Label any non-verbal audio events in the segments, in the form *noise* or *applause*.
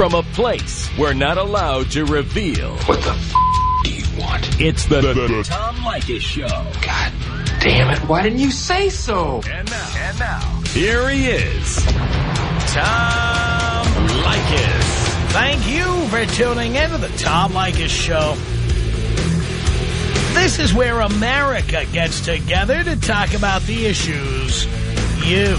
from a place we're not allowed to reveal. What the f*** do you want? It's the, the, the Tom Leykis Show. God damn it, why didn't you say so? And now, and now, here he is, Tom Leykis. Thank you for tuning in to the Tom Leykis Show. This is where America gets together to talk about the issues you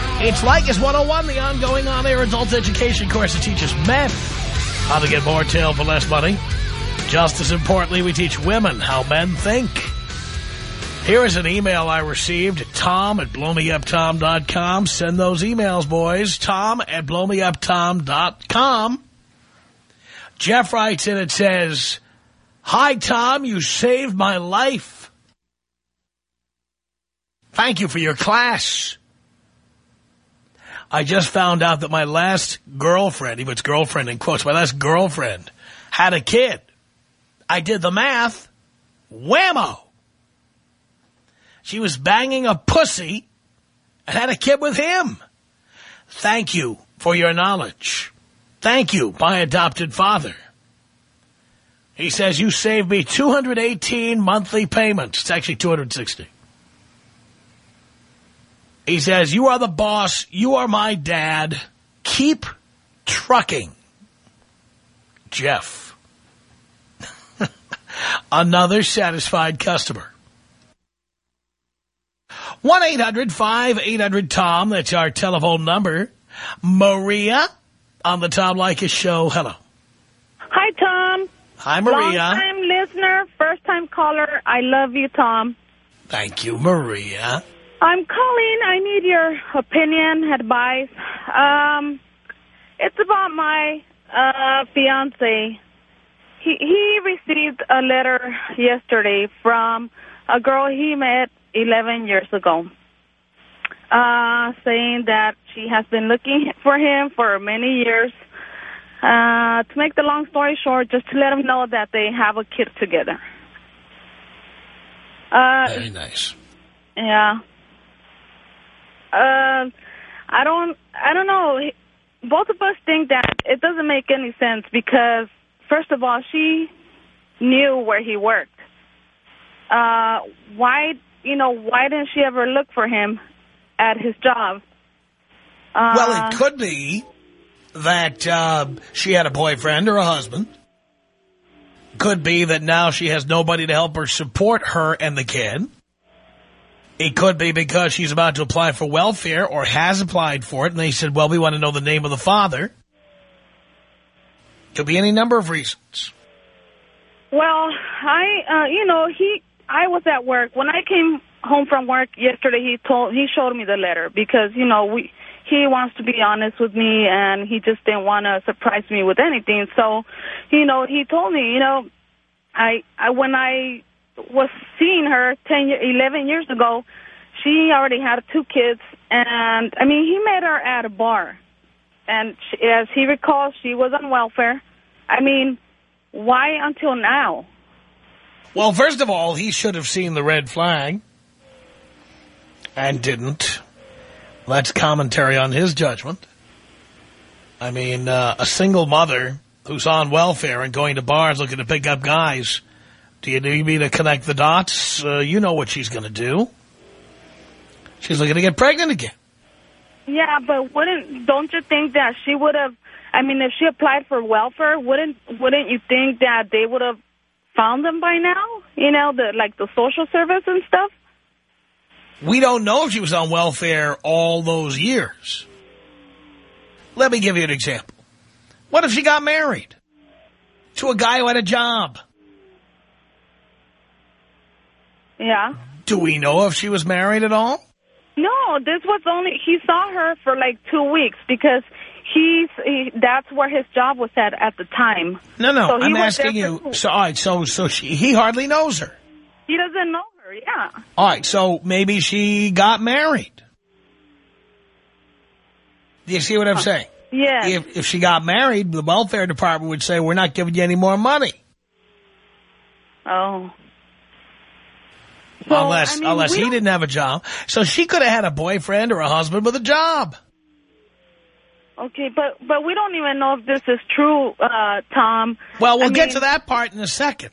It's Leykis 101, the ongoing on-air adult education course that teaches men how to get more tail for less money. Just as importantly, we teach women how men think. Here is an email I received at tom at blowmeuptom.com. Send those emails, boys. Tom at blowmeuptom.com. Jeff writes in and says, Hi, Tom. You saved my life. Thank you for your class. I just found out that my last girlfriend, he puts girlfriend in quotes, my last girlfriend had a kid. I did the math. Whammo. She was banging a pussy and had a kid with him. Thank you for your knowledge. Thank you, my adopted father. He says, you saved me 218 monthly payments. It's actually 260. He says, you are the boss. You are my dad. Keep trucking. Jeff. *laughs* Another satisfied customer. 1-800-5800-TOM. That's our telephone number. Maria on the Tom Leykis show. Hello. Hi, Tom. Hi, Maria. Long-time listener, first-time caller. I love you, Tom. Thank you, Maria. I'm calling. I need your opinion, advice. Um, it's about my uh, fiance. He he received a letter yesterday from a girl he met 11 years ago, uh, saying that she has been looking for him for many years. Uh, to make the long story short, just to let him know that they have a kid together. Uh, Very nice. Yeah. Uh, I don't, I don't know. Both of us think that it doesn't make any sense because, first of all, she knew where he worked. Uh, why, you know, why didn't she ever look for him at his job? Uh, well, it could be that uh, she had a boyfriend or a husband. Could be that now she has nobody to help her support her and the kid. It could be because she's about to apply for welfare or has applied for it, and they said, well, we want to know the name of the father. Could be any number of reasons. Well, I, uh, you know, he, I was at work. When I came home from work yesterday, he told, he showed me the letter because, you know, we, he wants to be honest with me and he just didn't want to surprise me with anything. So, you know, he told me, you know, I, I, when I was seeing her 10, 11 years ago, she already had two kids. And, I mean, he met her at a bar. And she, as he recalls, she was on welfare. I mean, why until now? Well, first of all, he should have seen the red flag and didn't. That's commentary on his judgment. I mean, uh, a single mother who's on welfare and going to bars looking to pick up guys, do you need me to connect the dots? Uh, you know what she's going to do. She's looking to get pregnant again. Yeah, but wouldn't don't you think that she would have? I mean, if she applied for welfare, wouldn't wouldn't you think that they would have found them by now? You know, the like the social service and stuff. We don't know if she was on welfare all those years. Let me give you an example. What if she got married to a guy who had a job? Yeah. Do we know if she was married at all? No, this was only, he saw her for like two weeks because he's he, that's where his job was at at the time. No, no, So I'm asking you. So, all right, so, so she, he hardly knows her. He doesn't know her. Yeah. All right, so maybe she got married. Do you see what I'm saying? Yeah. If, if she got married, the welfare department would say, we're not giving you any more money. oh. So, unless I mean, unless he didn't have a job. So she could have had a boyfriend or a husband with a job. Okay, but but we don't even know if this is true, uh, Tom. Well, we'll I get mean- to that part in a second.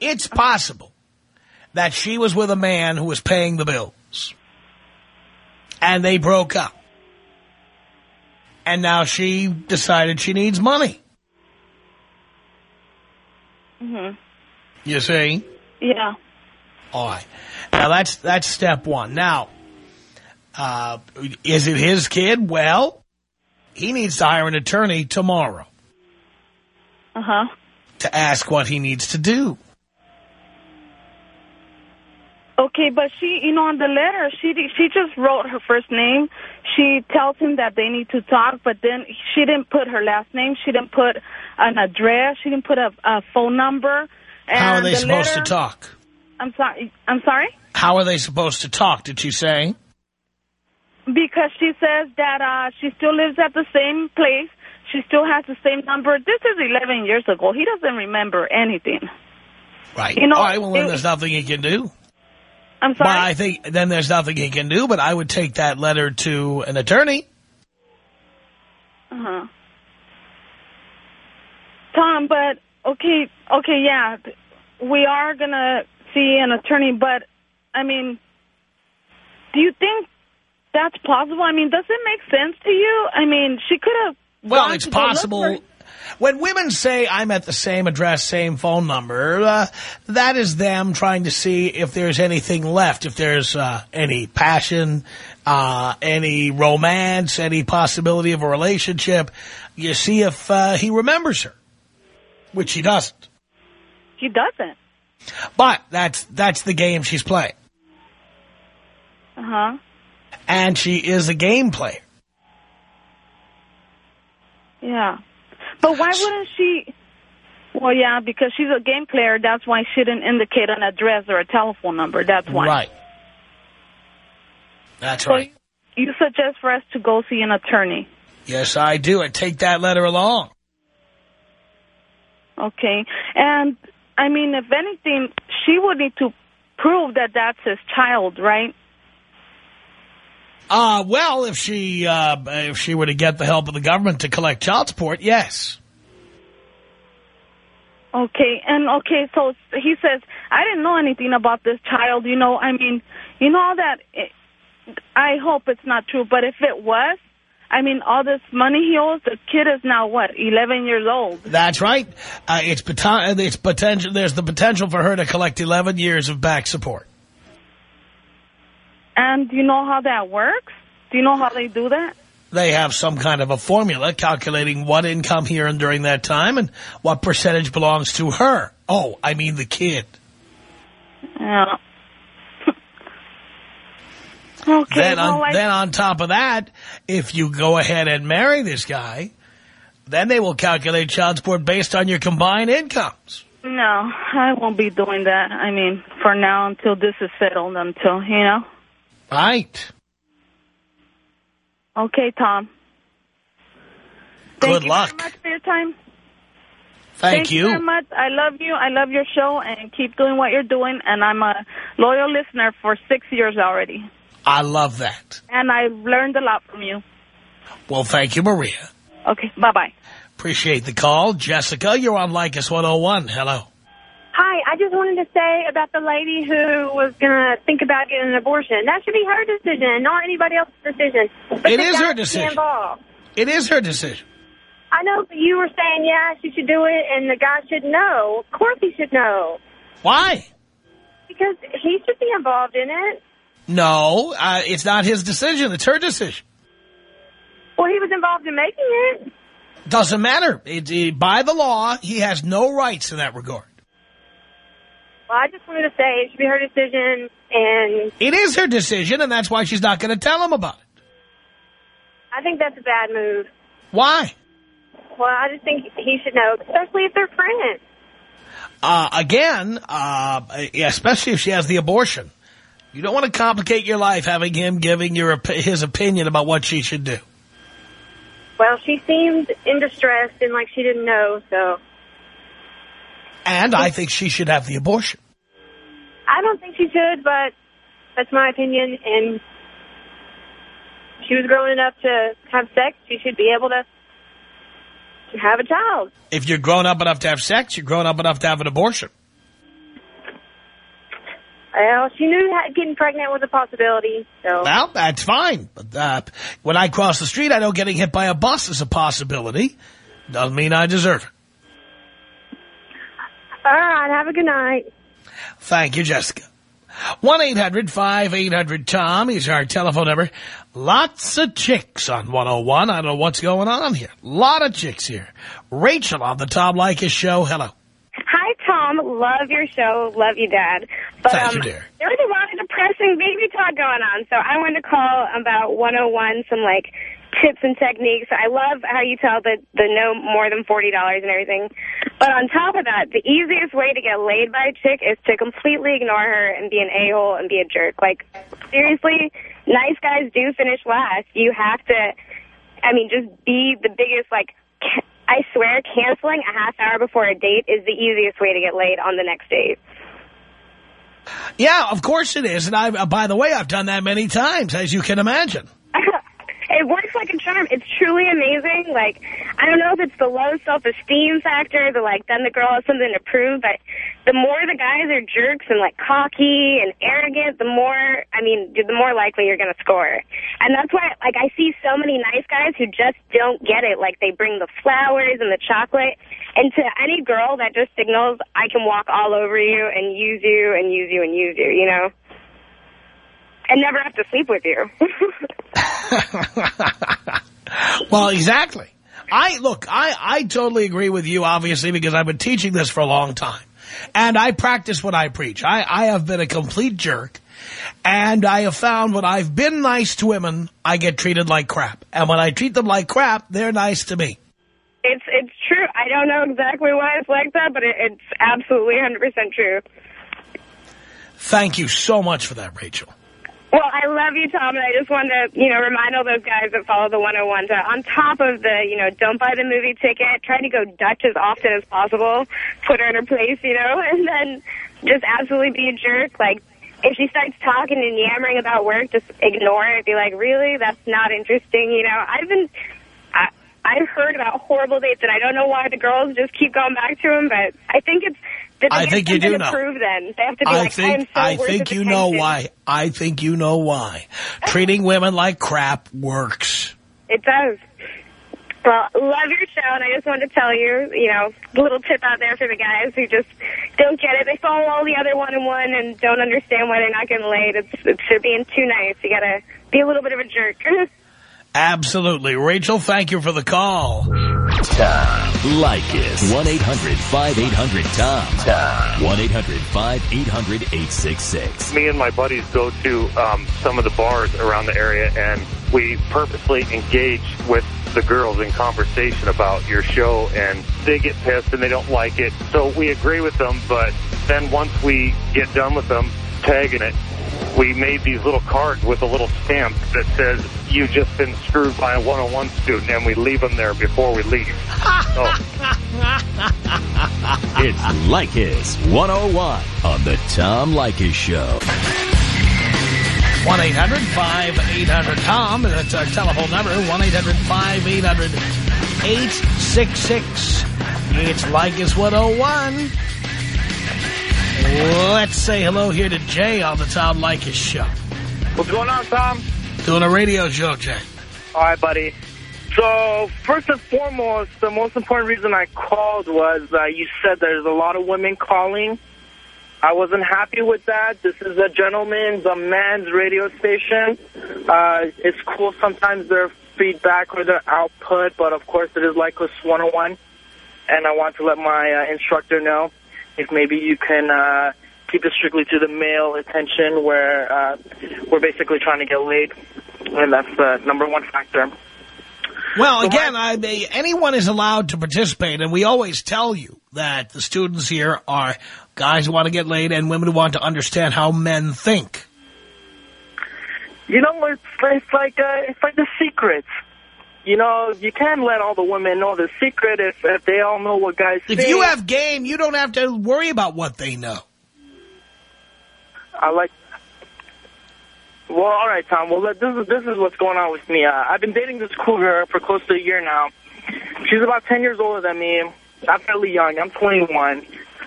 It's possible that she was with a man who was paying the bills. And they broke up. And now she decided she needs money. Mhm. You see? Yeah. All right. Now, that's that's step one. Now, uh, is it his kid? Well, he needs to hire an attorney tomorrow Uh huh. to ask what he needs to do. Okay, but she, you know, on the letter, she she just wrote her first name. She tells him that they need to talk, but then she didn't put her last name. She didn't put an address. She didn't put a, a phone number. And How are they the supposed letter- to talk? I'm sorry. I'm sorry. How are they supposed to talk, did she say? Because she says that uh, she still lives at the same place. She still has the same number. This is 11 years ago. He doesn't remember anything. Right. You know, All right, well, then it- there's nothing he can do. I'm But sorry. I think then there's nothing he can do, but I would take that letter to an attorney. Uh-huh. Tom, but okay, okay, yeah, we are gonna see an attorney, but I mean, do you think that's possible? I mean, does it make sense to you? I mean, she could have. Well, it's possible. When women say, I'm at the same address, same phone number, uh, that is them trying to see if there's anything left, if there's uh, any passion, uh, any romance, any possibility of a relationship. You see if uh, he remembers her, which he doesn't. He doesn't. But that's that's the game she's playing. Uh huh. And she is a game player. Yeah, but why wouldn't she? Well, yeah, because she's a game player. That's why she didn't indicate an address or a telephone number. That's why. Right. That's So right. you suggest for us to go see an attorney. Yes, I do. And take that letter along. Okay. And, I mean, if anything, she would need to prove that that's his child, right? Uh, well, if she, uh, if she were to get the help of the government to collect child support, yes. Okay. And, okay, so he says, I didn't know anything about this child, you know. I mean, you know that, it, I hope it's not true, but if it was, I mean, all this money he owes, the kid is now, what, 11 years old? That's right. Uh, it's, it's potential, there's the potential for her to collect 11 years of back support. And do you know how that works? Do you know how they do that? They have some kind of a formula calculating what income he earned during that time and what percentage belongs to her. Oh, I mean the kid. Yeah. Okay, then, well, on, I, then on top of that, if you go ahead and marry this guy, then they will calculate child support based on your combined incomes. no, I won't be doing that. I mean, for now, until this is settled, until, you know. Right. Okay, Tom. Thank Good you luck. very much for your time. Thank, you. very much. I love you. I love your show, and keep doing what you're doing. And I'm a loyal listener for six years already. I love that. And I've learned a lot from you. Well, thank you, Maria. Okay, bye-bye. Appreciate the call. Jessica, you're on Leykis 101. Hello. Hi, I just wanted to say about the lady who was going to think about getting an abortion. That should be her decision, not anybody else's decision. But It the is guy her decision. Involved. It is her decision. I know, but you were saying, yeah, she should do it, and the guy should know. Of course he should know. Why? Because he should be involved in it. No, uh, it's not his decision. It's her decision. Well, he was involved in making it. Doesn't matter. It, it- by the law, he has no rights in that regard. Well, I just wanted to say it should be her decision, and It is her decision, and that's why she's not going to tell him about it. I think that's a bad move. Why? Well, I just think he should know, especially if they're friends. Uh, again, uh, especially if she has the abortion. You don't want to complicate your life having him giving your his opinion about what she should do. Well, she seemed in distress and like she didn't know, so. And I think she should have the abortion. I don't think she should, but that's my opinion. And she was growing enough to have sex. She should be able to to have a child. If you're grown up enough to have sex, you're grown up enough to have an abortion. Well, she knew that getting pregnant was a possibility, so... Well, that's fine. But uh, when I cross the street, I know getting hit by a bus is a possibility. Doesn't mean I deserve it. All right, have a good night. Thank you, Jessica. 1-800-5800-TOM is our telephone number. Lots of chicks on 101. I don't know what's going on here. lot of chicks here. Rachel on the Tom Leykis show. Hello. Tom. Love your show. Love you, Dad. But, Thank um, you, dear. There was a lot of depressing baby talk going on, so I wanted to call about 101, some, like, tips and techniques. I love how you tell the, the no more than $40 and everything. But on top of that, the easiest way to get laid by a chick is to completely ignore her and be an a-hole and be a jerk. Like, seriously, nice guys do finish last. You have to, I mean, just be the biggest, like, I swear, canceling a half hour before a date is the easiest way to get laid on the next date. Yeah, of course it is. And I, uh, by the way, I've done that many times, as you can imagine. It works like a charm. It's truly amazing. Like, I don't know if it's the low self-esteem factor, the like, then the girl has something to prove, but the more the guys are jerks and like cocky and arrogant, the more, I mean, the more likely you're going to score. And that's why, like, I see so many nice guys who just don't get it. Like, they bring the flowers and the chocolate. And to any girl that just signals, I can walk all over you and use you and use you and use you, you know? And never have to sleep with you. *laughs* well, exactly. I look, I, I totally agree with you, obviously, because I've been teaching this for a long time. And I practice what I preach. I, I have been a complete jerk. And I have found when I've been nice to women, I get treated like crap. And when I treat them like crap, they're nice to me. It's it's true. I don't know exactly why it's like that, but it, it's absolutely 100% true. Thank you so much for that, Rachel. Well, I love you, Tom, and I just wanted to, you know, remind all those guys that follow the 101 to, on top of the, you know, don't buy the movie ticket, try to go Dutch as often as possible, put her in her place, you know, *laughs* and then just absolutely be a jerk. Like, if she starts talking and yammering about work, just ignore it. Be like, really? That's not interesting, you know? I've been... I, I've heard about horrible dates, and I don't know why the girls just keep going back to them, but I think it's I think you do know. Prove then. They have to be I like, think, I, so I think you know why. I think you know why. Treating women like crap works. It does. Well, love your show, and I just wanted to tell you, you know, little tip out there for the guys who just don't get it. They follow all the other one-on-one and don't understand why they're not getting laid. It's, it's they're being too nice. You got to be a little bit of a jerk. *laughs* Absolutely. Rachel, thank you for the call. Tom Leykis. 1-800-5800-TOM. Tom. 1-800-5800-866. Me and my buddies go to um, some of the bars around the area, and we purposely engage with the girls in conversation about your show, and they get pissed and they don't like it. So we agree with them, but then once we get done with them, tagging it, we made these little cards with a little stamp that says, you've just been screwed by a 101 student, and we leave them there before we leave. so. *laughs* It's Leykis 101 on the Tom Leykis Show. 1-800-5800-TOM. That's our telephone number, 1-800-5800-866. It's Leykis 101. Let's say hello here to Jay on the Tom Leykis show. What's going on, Tom? Doing a radio show, Jay. All right, buddy. So, first and foremost, the most important reason I called was uh, you said there's a lot of women calling. I wasn't happy with that. This is a gentleman's, a man's radio station. Uh, it's cool sometimes their feedback or their output, but of course it is Leykis 101. And I want to let my uh, instructor know if maybe you can uh, keep it strictly to the male attention where uh, we're basically trying to get laid. And that's the number one factor. Well, again, I mean, anyone is allowed to participate, and we always tell you that the students here are guys who want to get laid and women who want to understand how men think. You know, it's, it's like uh, it's like the secrets. You know, you can't let all the women know the secret if, if they all know what guys If think. you have game, you don't have to worry about what they know. I like. Well, all right, Tom. Well, this is this is what's going on with me. Uh, I've been dating this cougar for close to a year now. She's about 10 years older than me. I'm fairly young. I'm 21.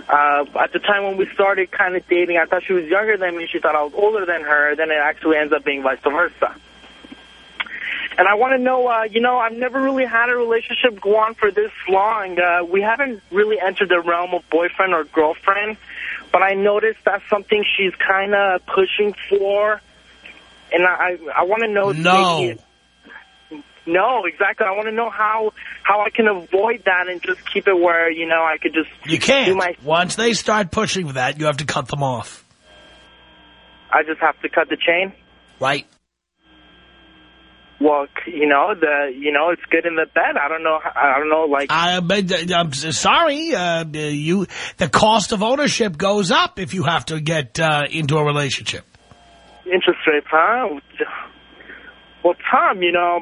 Uh, at the time when we started kind of dating, I thought she was younger than me. She thought I was older than her. Then it actually ends up being vice versa. And I want to know, uh, you know, I've never really had a relationship go on for this long. Uh, we haven't really entered the realm of boyfriend or girlfriend, but I noticed that's something she's kind of pushing for. And I, I want to know. No. no, exactly. I want to know how how I can avoid that and just keep it where you know I could just You can't. my. Once they start pushing for that, you have to cut them off. I just have to cut the chain. Right? Well, you know the you know it's good in the bed. I don't know. I don't know. Like I, but, uh, I'm sorry. Uh, you, the cost of ownership goes up if you have to get uh, into a relationship. interest rate, huh? Well, Tom, you know.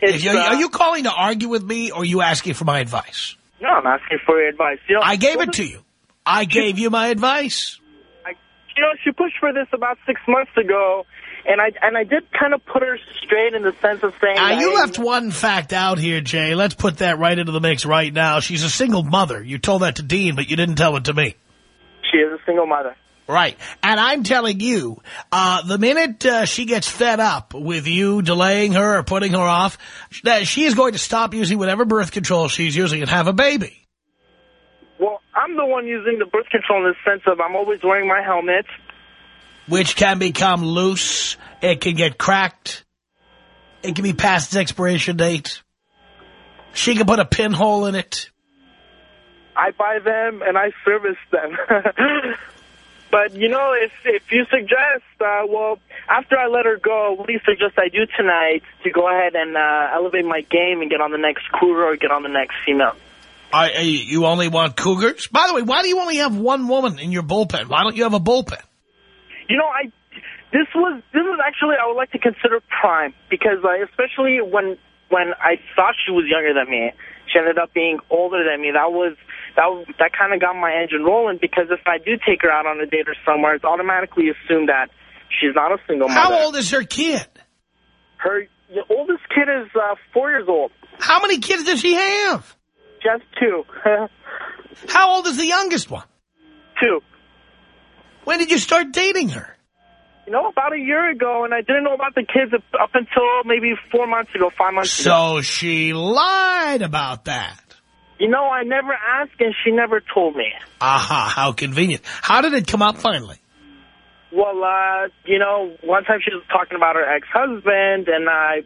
It's, Are you, uh, are you calling to argue with me, or are you asking for my advice? No, I'm asking for your advice. You know, I gave it to you. I gave you my advice. I, you know, she pushed for this about six months ago, and I and I did kind of put her straight in the sense of saying. Now, you left one fact out here, Jay. Let's put that right into the mix right now. She's a single mother. You told that to Dean, but you didn't tell it to me. She is a single mother. Right. And I'm telling you, uh, the minute uh, she gets fed up with you delaying her or putting her off, that she is going to stop using whatever birth control she's using and have a baby. Well, I'm the one using the birth control in the sense of I'm always wearing my helmet. Which can become loose. It can get cracked. It can be past its expiration date. She can put a pinhole in it. I buy them and I service them. *laughs* but, you know, if if you suggest, uh, well, after I let her go, what do you suggest I do tonight to go ahead and uh, elevate my game and get on the next cougar or get on the next female? I, you only want cougars? By the way, why do you only have one woman in your bullpen? Why don't you have a bullpen? You know, I this was this was actually I would like to consider prime because uh, especially when when I thought she was younger than me, she ended up being older than me. That was that was, that kind of got my engine rolling because if I do take her out on a date or somewhere, it's automatically assumed that she's not a single mother. How old is her kid? Her the oldest kid is uh, four years old. How many kids does she have? Just two. *laughs* How old is the youngest one? two. When did you start dating her? You know, about a year ago, and I didn't know about the kids up- until maybe four months ago, five months ago. So she lied about that. You know, I never asked, and she never told me. Aha, how convenient. How did it come up finally? Well, uh, you know, one time she was talking about her ex-husband, and I,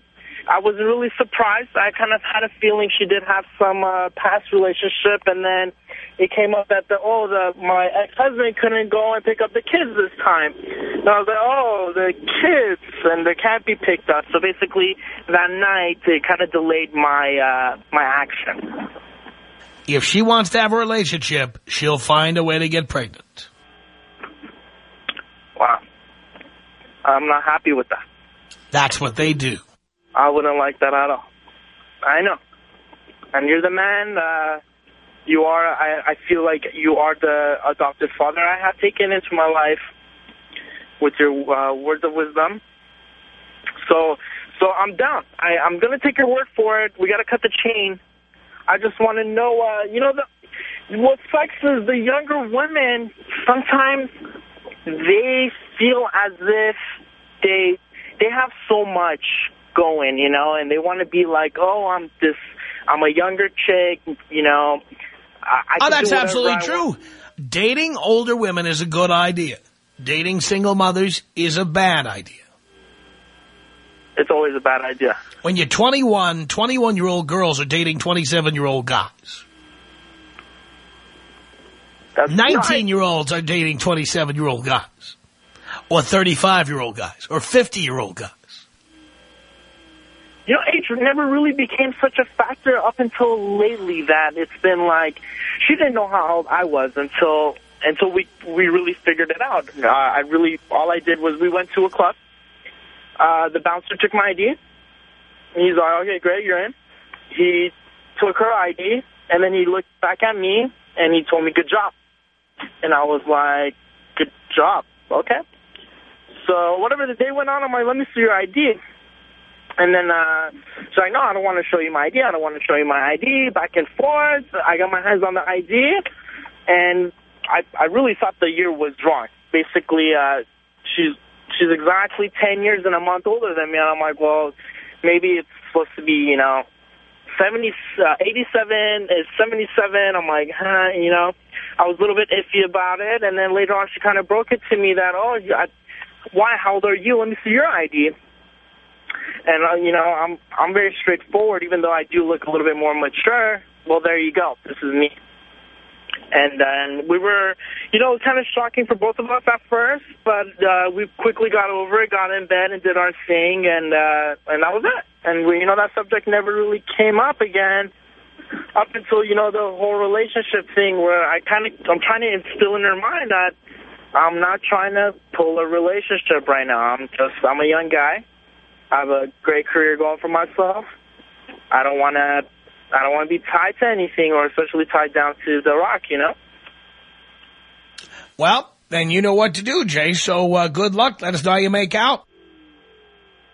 I wasn't really surprised. I kind of had a feeling she did have some uh, past relationship, and then it came up that the oh, the my ex-husband couldn't go and pick up the kids this time. And I was like, oh, the kids, and they can't be picked up. So basically, that night it kind of delayed my uh, my action. If she wants to have a relationship, she'll find a way to get pregnant. Wow, I'm not happy with that. That's what they do. I wouldn't like that at all. I know. And you're the man. Uh, you are. I, I feel like you are the adopted father I have taken into my life with your uh, words of wisdom. So, so I'm down. I, I'm gonna take your word for it. We gotta cut the chain. I just want to know. Uh, you know, the, what sucks is the younger women. Sometimes they feel as if they they have so much going, you know, and they want to be like, oh, I'm this, I'm a younger chick, you know. I, I Oh, that's absolutely true. Dating older women is a good idea. Dating single mothers is a bad idea. It's always a bad idea. When you're 21, 21-year-old girls are dating 27-year-old guys. That's 19-year-olds are dating 27-year-old guys. Or 35-year-old guys. Or 50-year-old guys. You never really became such a factor up until lately that it's been like she didn't know how old I was until until we we really figured it out. Uh, I really all I did was we went to a club. Uh, the bouncer took my ID. He's like, okay, great, you're in. He took her ID, and then he looked back at me, and he told me, good job. And I was like, good job, okay. So whatever the day went on, I'm like, let me see your ID. And then uh, she's like, no, I don't want to show you my ID. I don't want to show you my ID. Back and forth. I got my hands on the ID. And I, I really thought the year was wrong. Basically, uh, she's she's exactly 10 years and a month older than me. And I'm like, well, maybe it's supposed to be, you know, 70, uh, 87 is 77. I'm like, huh, you know, I was a little bit iffy about it. And then later on, she kind of broke it to me that, oh, I, why, how old are you? Let me see your ID. And, uh, you know, I'm, I'm very straightforward, even though I do look a little bit more mature. Well, there you go. This is me. And then we were, you know, kind of shocking for both of us at first, but uh, we quickly got over it, got in bed and did our thing, and uh, and that was it. And, we, you know, that subject never really came up again up until, you know, the whole relationship thing where I kind of, I'm trying to instill in her mind that I'm not trying to pull a relationship right now. I'm just, I'm a young guy. I have a great career going for myself. I don't want to I don't want to be tied to anything or especially tied down to the rock, you know? Well, then you know what to do, Jay. So uh, good luck. Let us know how you make out.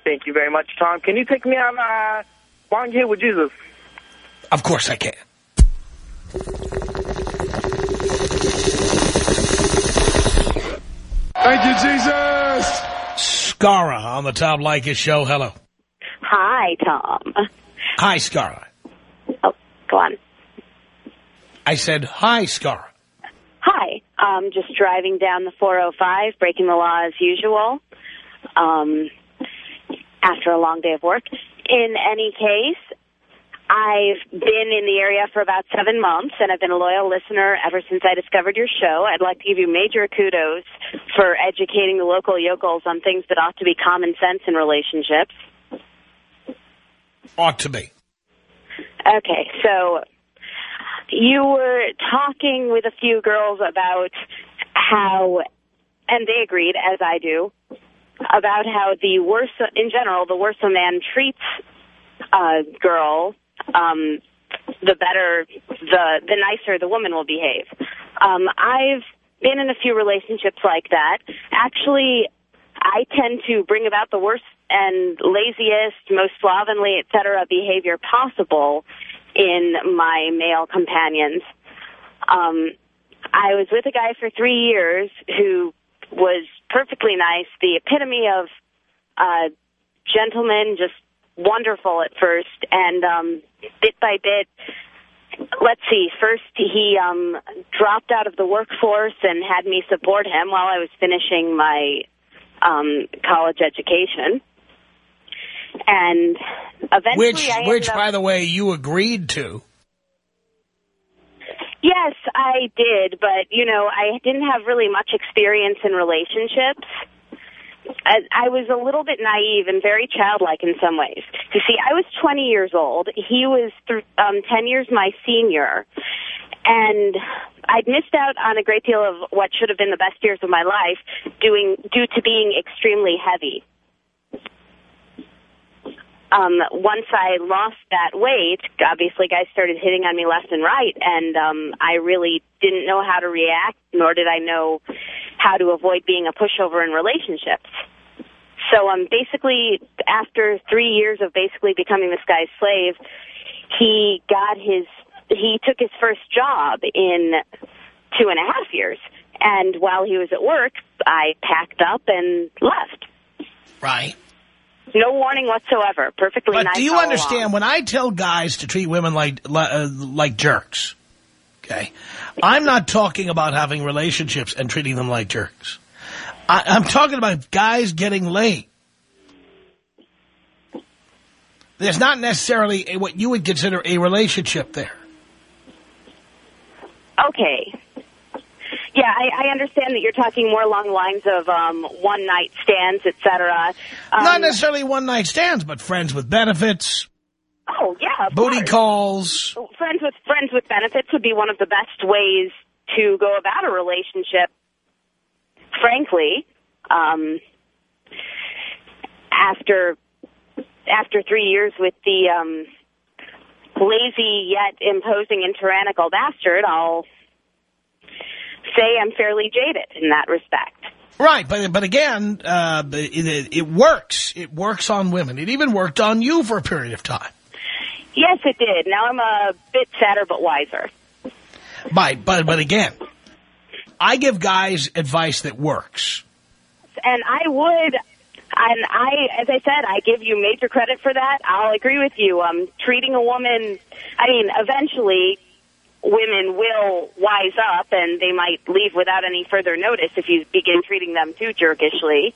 Thank you very much, Tom. Can you take me on uh, Long Hit with Jesus? Of course I can. Thank you, Jesus! Scara on the Tom Leykis show. Hello. Hi, Tom. Hi, Scara. Oh, go on. I said, hi, Scara. Hi. Um, just driving down the 405, breaking the law as usual, um, after a long day of work. In any case, I've been in the area for about seven months, and I've been a loyal listener ever since I discovered your show. I'd like to give you major kudos for educating the local yokels on things that ought to be common sense in relationships. Ought to be. Okay, so you were talking with a few girls about how, and they agreed, as I do, about how the worse, in general, the worse a man treats a girl, um, the better, the the nicer the woman will behave. Um, I've been in a few relationships like that. Actually, I tend to bring about the worst and laziest, most slovenly, etc. behavior possible in my male companions. Um, I was with a guy for three years who was perfectly nice, the epitome of uh, gentleman, just wonderful at first, and um, bit by bit, let's see, first he um, dropped out of the workforce and had me support him while I was finishing my um, college education. And eventually Which, I which up, by the way, you agreed to. Yes, I did, but, you know, I didn't have really much experience in relationships. I, I was a little bit naive and very childlike in some ways. You see, I was 20 years old. He was th um, 10 years my senior. And I'd missed out on a great deal of what should have been the best years of my life doing due to being extremely heavy. Um, once I lost that weight, obviously guys started hitting on me left and right, and um, I really didn't know how to react, nor did I know how to avoid being a pushover in relationships. So um, basically, after three years of basically becoming this guy's slave, he got his, he took his first job in two and a half years. And while he was at work, I packed up and left. Right. No warning whatsoever. Perfectly But nice. do you understand, along. when I tell guys to treat women like uh, like jerks, okay, I'm not talking about having relationships and treating them like jerks. I, I'm talking about guys getting laid. There's not necessarily a, what you would consider a relationship there. Okay. Yeah, I, I understand that you're talking more along the lines of um, one-night stands, et cetera. Um, Not necessarily one-night stands, but friends with benefits, Oh, yeah, Booty course. calls. Friends with friends with benefits would be one of the best ways to go about a relationship. Frankly, um, after after three years with the um, lazy yet imposing and tyrannical bastard, I'll say I'm fairly jaded in that respect. Right, but but again, uh, it, it, works. It works on women. It even worked on you for a period of time. Yes, it did. Now I'm a bit sadder but wiser. But but but again, I give guys advice that works. And I would, and I, as I said, I give you major credit for that. I'll agree with you. Um, treating a woman, I mean, eventually women will wise up and they might leave without any further notice if you begin treating them too jerkishly.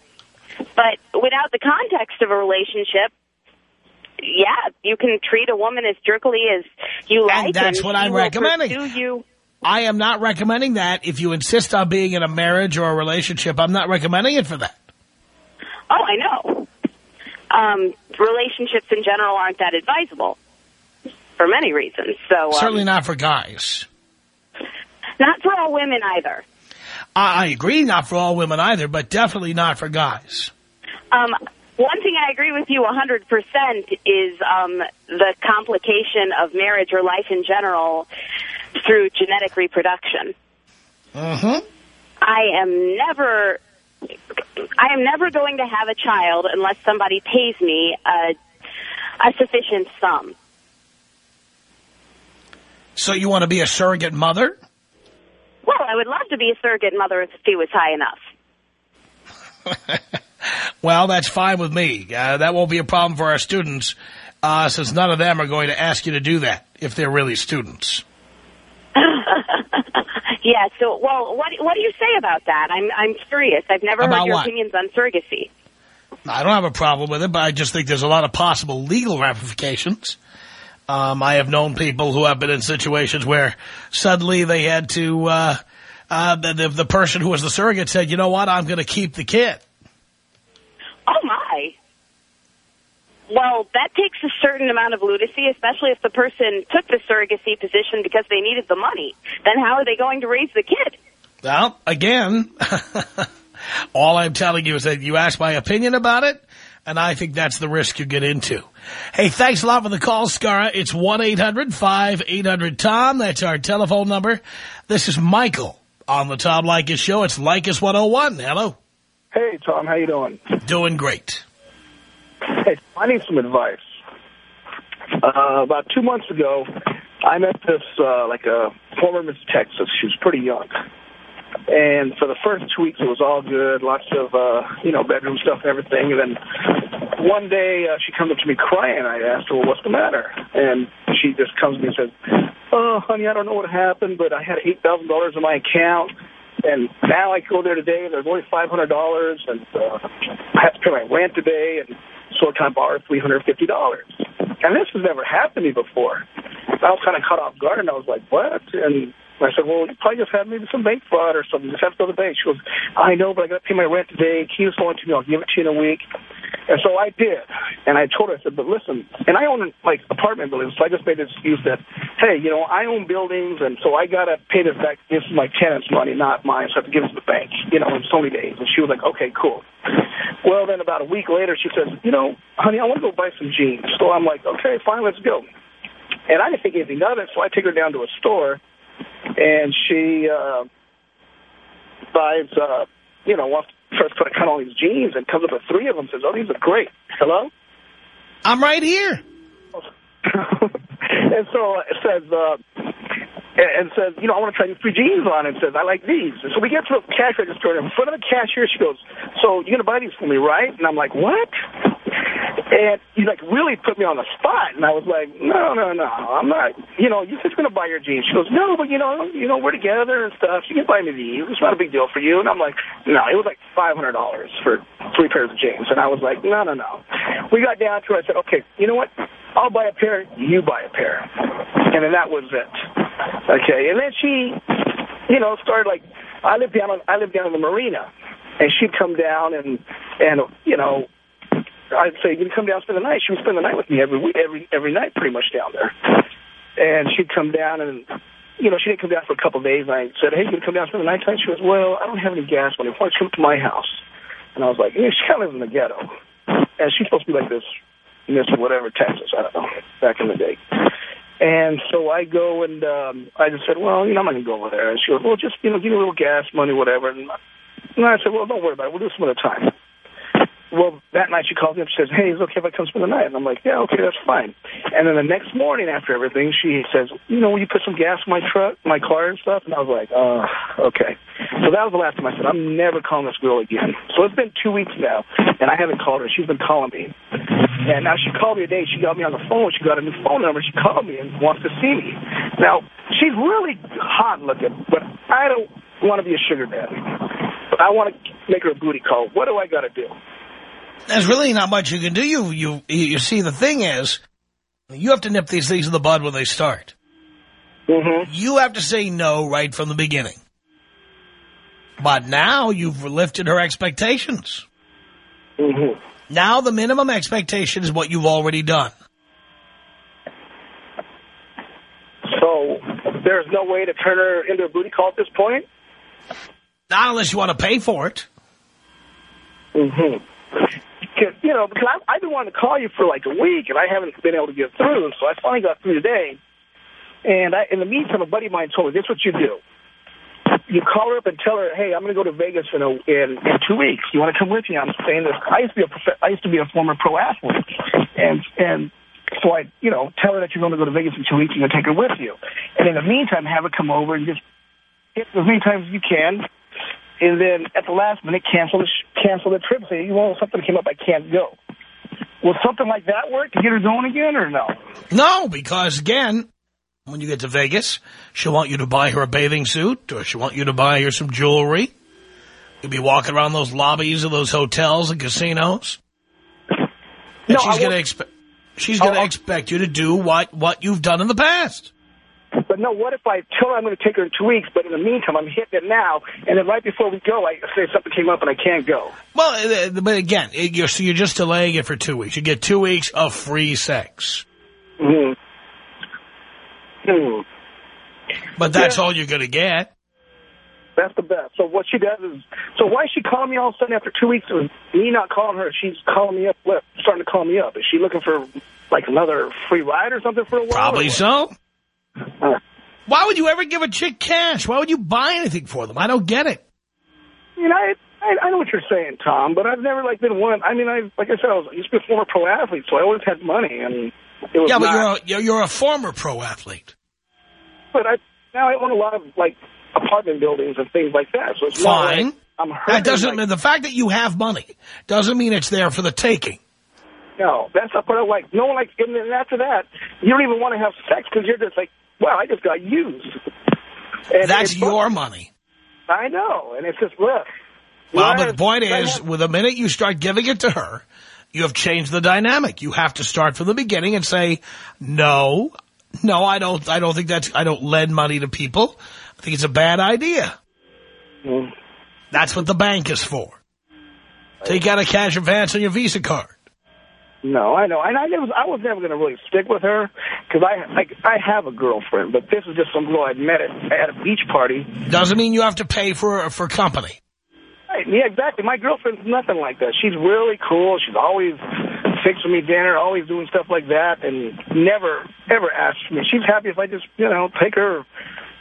But without the context of a relationship, yeah, you can treat a woman as jerkily as you like. And that's what I'm recommending. You. I am not recommending that. If you insist on being in a marriage or a relationship, I'm not recommending it for that. Oh, I know. Um, relationships in general aren't that advisable for many reasons. So um, Certainly not for guys. not for all women either. I, I agree, not for all women either, but definitely not for guys. Um, one thing I agree with you 100% is um, the complication of marriage or life in general through genetic reproduction. Mm-hmm. I am never, I am never going to have a child unless somebody pays me a, a sufficient sum. So you want to be a surrogate mother? Well, I would love to be a surrogate mother if the fee was high enough. *laughs* Well, that's fine with me. Uh, that won't be a problem for our students, uh, since none of them are going to ask you to do that if they're really students. *laughs* yeah. So, well, what what do you say about that? I'm I'm curious. I've never About heard your what? opinions on surrogacy. I don't have a problem with it, but I just think there's a lot of possible legal ramifications. Um, I have known people who have been in situations where suddenly they had to, uh, uh, the, the, the person who was the surrogate said, you know what, I'm going to keep the kid. Oh my. Well, that takes a certain amount of lunacy, especially if the person took the surrogacy position because they needed the money. Then how are they going to raise the kid? Well, again, *laughs* all I'm telling you is that you asked my opinion about it, and I think that's the risk you get into. Hey, thanks a lot for the call, Scara. It's 1-800-5800-TOM. That's our telephone number. This is Michael on the Tom Leykis Show. It's Leykis 101. Hello. Hey, Tom, how you doing? Doing great. Hey, I need some advice. Uh, about two months ago, I met this, uh, like a former Miss Texas. She was pretty young. And for the first two weeks, it was all good, lots of, uh, you know, bedroom stuff everything. And then one day, uh, she comes up to me crying. I asked her, well, what's the matter? And she just comes to me and says, oh, honey, I don't know what happened, but I had $8,000 in my account. And now I go there today, and there's only $500, and uh, I have to pay my rent today, and so can I borrow $350? And this has never happened to me before. I was kind of caught off guard, and I was like, what? And I said, well, you probably just had maybe some bank fraud or something. Just have to go to the bank. She goes, I know, but I got to pay my rent today. Can you loan to me? I'll give it to you in a week. And so I did. And I told her, I said, but listen, and I own, like, apartment buildings, so I just made the excuse that, hey, you know, I own buildings, and so I got to pay this back. This is my tenant's money, not mine, so I have to give it to the bank, you know, in so many days. And she was like, okay, cool. Well, then about a week later, she says, you know, honey, I want to go buy some jeans. So I'm like, okay, fine, let's go. And I didn't think anything of it, so I take her down to a store, and she uh, buys, uh, you know, wants to first put a cut on these jeans and comes up with three of them says, oh, these are great. Hello? I'm right here. *laughs* and so it says, uh, and says, you know, I want to try these three jeans on. And says, I like these. And so we get to the cash register, and in front of the cashier, she goes, so you're going to buy these for me, right? And I'm like, what? And he like really put me on the spot, and I was like, no, no, no, I'm not. You know, you're just gonna buy your jeans. She goes, no, but you know, you know, we're together and stuff. You can buy me these. It's not a big deal for you. And I'm like, no, it was like five hundred dollars for three pairs of jeans, and I was like, no, no, no. We got down to it. I said, okay, you know what? I'll buy a pair. You buy a pair, and then that was it. Okay, and then she, you know, started like, I live down on, I live down in the marina, and she'd come down and and you know I'd say, you come down spend the night. She would spend the night with me every week, every every night pretty much down there. And she'd come down and, you know, she didn't come down for a couple of days. And I said, hey, you can come down spend the night tonight? She goes, well, I don't have any gas money. Why don't you come to my house? And I was like, yeah, she kind of lives in the ghetto. And she's supposed to be like this, Miss whatever, Texas, I don't know, back in the day. And so I go and um, I just said, well, you know, I'm not going to go over there. And she goes, well, just, you know, give me a little gas money, whatever. And, I said, well, don't worry about it. We'll do some other time. Well, that night she calls me up and says, hey, is it okay if I come spend the night? And I'm like, yeah, okay, that's fine. And then the next morning after everything, she says, you know, will you put some gas in my truck, my car and stuff? And I was like, uh, okay. So that was the last time I said, I'm never calling this girl again. So it's been two weeks now, and I haven't called her. She's been calling me. And now she called me today. She got me on the phone. She got a new phone number. She called me and wants to see me. Now, she's really hot looking, but I don't want to be a sugar daddy. But I want to make her a booty call. What do I got to do? There's really not much you can do. You, you, you see, the thing is, you have to nip these things in the bud when they start. Mm-hmm. You have to say no right from the beginning. But now you've lifted her expectations. Mm-hmm. Now the minimum expectation is what you've already done. So there's no way to turn her into a booty call at this point? Not unless you want to pay for it. Mm-hmm. Cause, you know, because I've, I've been wanting to call you for like a week, and I haven't been able to get through, so I finally got through today. And I, in the meantime, a buddy of mine told me, this is what you do. You call her up and tell her, hey, I'm going to go to Vegas in, a, in in two weeks. You want to come with me? I'm saying this. I used to be a I used to be a former pro athlete, and and so I, you know, tell her that you're going to go to Vegas in two weeks. and You're going to take her with you, and in the meantime, have her come over and just hit as many times as you can, and then at the last minute, cancel the sh- cancel the trip. Say, well, something came up, I can't go. Will something like that work to get her going again, or no? No, because again, when you get to Vegas, she'll want you to buy her a bathing suit, or she'll want you to buy her some jewelry. You'll be walking around those lobbies of those hotels and casinos. And No, she's going to expect she's going to expect you to do what what you've done in the past. But no, what if I tell her I'm going to take her in two weeks, but in the meantime, I'm hitting it now, and then right before we go, I say something came up and I can't go. Well, uh, but again, you're so you're just delaying it for two weeks. You get two weeks of free sex, Hmm. Hmm. but that's Yeah. all you're going to get. That's the best. So what she does is, so why is she calling me all of a sudden after two weeks of me not calling her? She's calling me up, starting to call me up. Is she looking for like another free ride or something for a while? Probably so. Why would you ever give a chick cash? Why would you buy anything for them? I don't get it. You know, I, I I know what you're saying, Tom, but I've never like been one. I mean, I like I said, I was I used to be a former pro athlete, so I always had money, and it was Yeah, but not, you're a, you're, you're a former pro athlete. But I now I own a lot of like apartment buildings and things like that. So it's Fine. like I'm hurting. That doesn't like, mean the fact that you have money doesn't mean it's there for the taking. No, that's not what I like. No one likes. And then after that, you don't even want to have sex because you're just like, wow, I just got used. And That's your money. I know, and it's just rough. Well, but the point is, with the minute you start giving it to her, you have changed the dynamic. You have to start from the beginning and say, no, no, I don't, I don't think that's, I don't lend money to people. I think it's a bad idea. Mm. That's what the bank is for. Take out a cash advance on your Visa card. No, I know, and I never, I was never going to really stick with her because I, like, I have a girlfriend, but this is just some girl I met at, at a beach party. Doesn't mean you have to pay for, for company. Right, Yeah, exactly. My girlfriend's nothing like that. She's really cool. She's always fixing me dinner, always doing stuff like that, and never, ever asks me. She's happy if I just, you know, take her,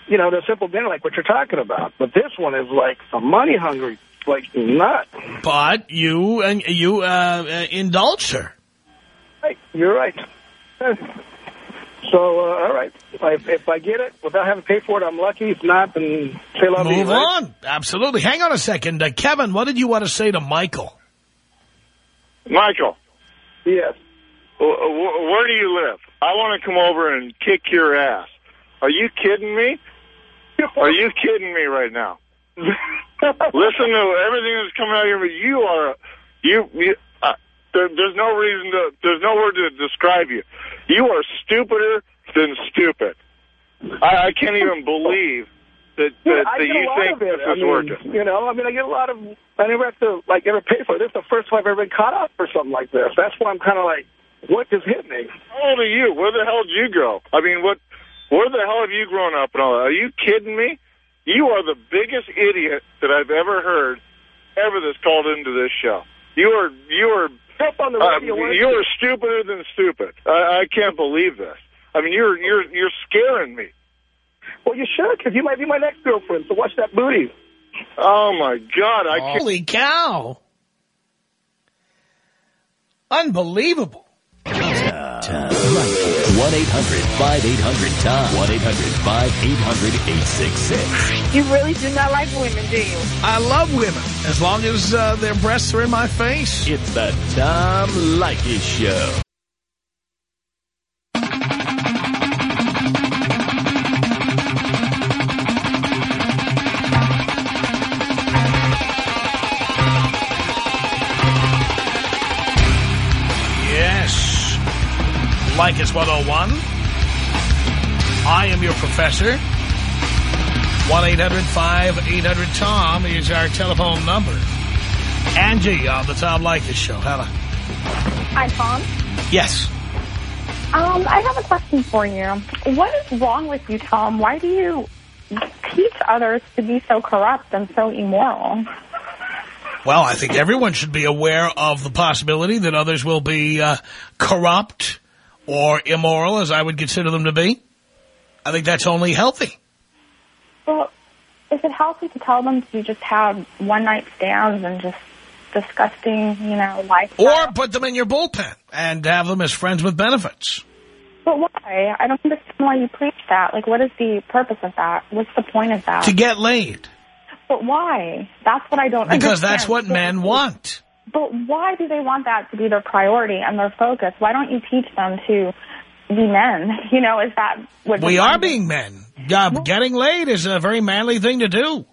you know, to a simple dinner like what you're talking about. But this one is like a money hungry, like nut. But you, and you, uh, uh, indulged her. Right, you're right. *laughs* So, uh, all right. If I, if I get it without having to pay for it, I'm lucky. If not, then say love Move you, right? on. Absolutely. Hang on a second. Uh, Kevin, what did you want to say to Michael? Michael, Yes. wh- wh- where do you live? I want to come over and kick your ass. Are you kidding me? Are you kidding me right now? *laughs* Listen to everything that's coming out of your mouth. You are you. you there, there's no reason to. There's no word to describe you. You are stupider than stupid. I, I can't even *laughs* believe that, Yeah, that, I that you think this I mean, working. You know, I mean, I get a lot of. I never have to like ever pay for it. This is the first time I've ever been caught up for something like this. That's why I'm kind of like, what just hit me? How old are you? Where the hell did you grow? I mean, what? Where the hell have you grown up and all that? Are you kidding me? You are the biggest idiot that I've ever heard ever that's called into this show. You are you are Up on the uh, you are stupider than stupid. I, I can't believe this. I mean, you're you're you're scaring me. well, you should, because you might be my next girlfriend. So watch that booty. Oh my God! I can't. Holy cow. Unbelievable. Tom Leykis. 1-800-5800-TOM. 1-800-5800-866. You really do not like women, do you? I love women, as long as uh, their breasts are in my face. It's the Tom Leykis Show. Leykis 101. I am your professor. 1-800-5800-TOM is our telephone number. Angie on the Tom Leykis Show. Hello. Hi, Tom. Yes. Um, I have a question for you. What is wrong with you, Tom? Why do you teach others to be so corrupt and so immoral? Well, I think everyone should be aware of the possibility that others will be uh, corrupt or immoral, as I would consider them to be. I think that's only healthy. Well, is it healthy to tell them to just have one-night stands and just disgusting, you know, lifestyle? Or put them in your bullpen and have them as friends with benefits. But why? I don't understand why you preach that. Like, what is the purpose of that? What's the point of that? To get laid. But why? That's what I don't Because understand. that's what men want. But why do they want that to be their priority and their focus? Why don't you teach them to be men? *laughs* You know, is that what We are being men. Uh, getting laid is a very manly thing to do.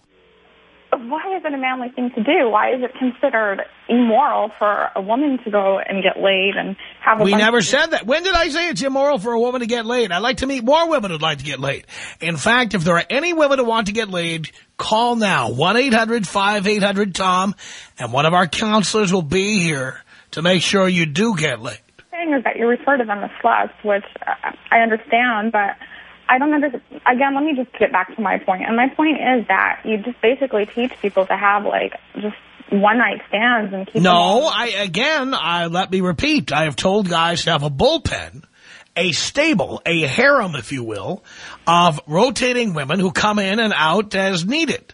Why is it a manly thing to do? Why is it considered immoral for a woman to go and get laid and have a We never said that. When did I say it's immoral for a woman to get laid? I'd like to meet more women who'd like to get laid. In fact, if there are any women who want to get laid, call now. 1-800-5800-TOM, and one of our counselors will be here to make sure you do get laid. thing is that you refer to them as sluts, which uh, I understand, but I don't understand. Again, let me just get back to my point. And my point is that you just basically teach people to have, like, just one-night stands and keep them No, I again, I let me repeat. I have told guys to have a bullpen, a stable, a harem, if you will, of rotating women who come in and out as needed.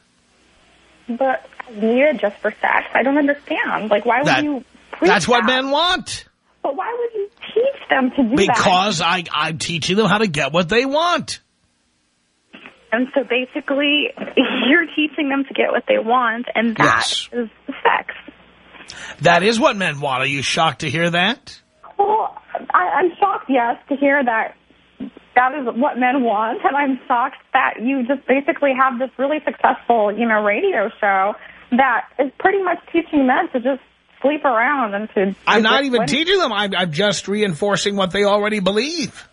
But needed just for sex. I don't understand. Like, why would That- you That's what men want. But why would you teach them to do that? Because I, I'm teaching them how to get what they want. And so basically, *laughs* you're teaching them to get what they want, and that Yes. is sex. That is what men want. Are you shocked to hear that? Well, I, I'm shocked, yes, to hear that that is what men want, and I'm shocked that you just basically have this really successful, you know, radio show that is pretty much teaching men to just sleep around and to... I'm not even win- teaching them. I'm, I'm just reinforcing what they already believe.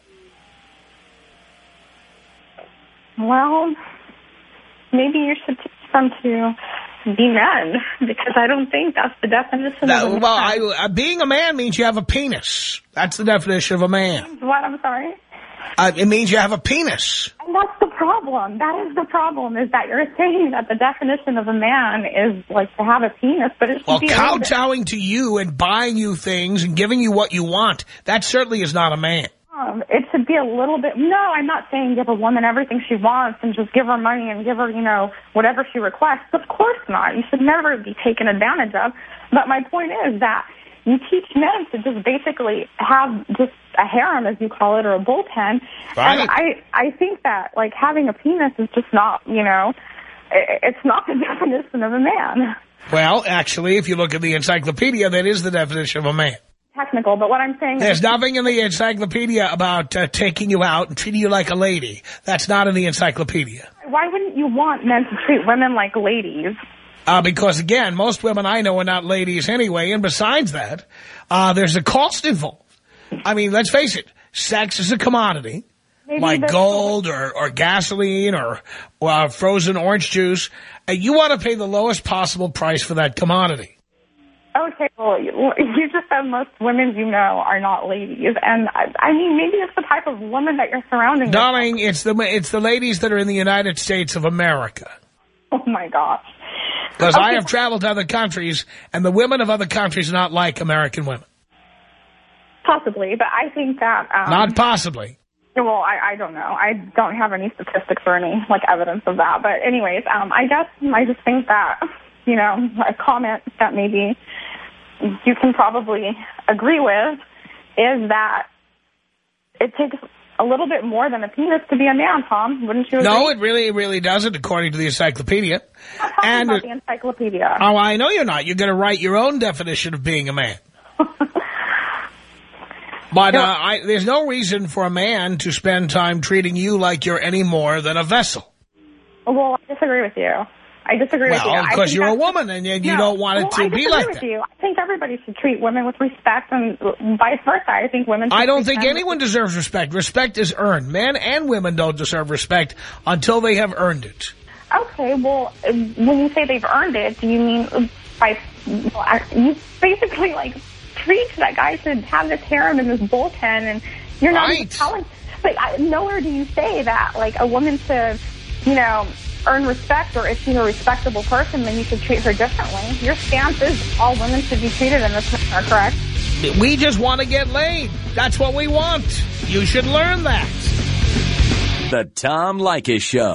Well, maybe you should teach them to be men, because I don't think that's the definition That- of a well, man. I, uh, being a man means you have a penis. That's the definition of a man. What, I'm sorry? Uh, it means you have a penis. And that's the problem. That is the problem, is that you're saying that the definition of a man is, like, to have a penis, but it should Well, be a little kowtowing to you and buying you things and giving you what you want, that certainly is not a man. Um, it should be a little bit. No, I'm not saying give a woman everything she wants and just give her money and give her, you know, whatever she requests. Of course not. You should never be taken advantage of. But my point is that you teach men to just basically have just a harem, as you call it, or a bullpen. Right. And I, I think that like having a penis is just not, you know, it's not the *laughs* definition of a man. Well, actually, if you look at the encyclopedia, that is the definition of a man. Technical, but what I'm saying There's nothing in the encyclopedia about uh, taking you out and treating you like a lady. That's not in the encyclopedia. why wouldn't you want men to treat women like ladies? Uh, because, again, most women I know are not ladies anyway. And besides that, uh, there's a cost involved. I mean, let's face it. Sex is a commodity. Maybe like gold or, or gasoline or, uh, frozen orange juice, and you want to pay the lowest possible price for that commodity. Okay, well, you just said most women you know are not ladies, and I, I mean maybe it's the type of woman that you're surrounding. Darling, it's the it's the ladies that are in the United States of America. Oh my gosh. Because I have traveled to other countries, and the women of other countries are not like American women. Possibly, but I think that um, Not possibly. Well, I, I don't know. I don't have any statistics or any like evidence of that. But anyways, um, I guess I just think that you know a comment that maybe you can probably agree with is that it takes a little bit more than a penis to be a man. Tom, wouldn't you? Agree? No, it really, really doesn't, according to the encyclopedia. *laughs* I'm talking and- about the encyclopedia. Oh, I know you're not. You're going to write your own definition of being a man. *laughs* But uh, I, there's no reason for a man to spend time treating you like you're any more than a vessel. well, I disagree with you. I disagree with you. Well, because you're a woman and you No. don't want it well, to I be disagree like with that. You. I think everybody should treat women with respect and vice versa. I think women. Should I don't think anyone deserves respect. Respect is earned. Men and women don't deserve respect until they have earned it. Okay, well, when you say they've earned it, do you mean by well, you basically like preach that guy should have this harem and this bullpen, and you're not even Right. telling. But I, nowhere do you say that like a woman should, you know, earn respect, or if she's a respectable person, then you should treat her differently. Your stance is all women should be treated in this manner, correct? We just want to get laid. That's what we want. You should learn that. The Tom Leykis Show.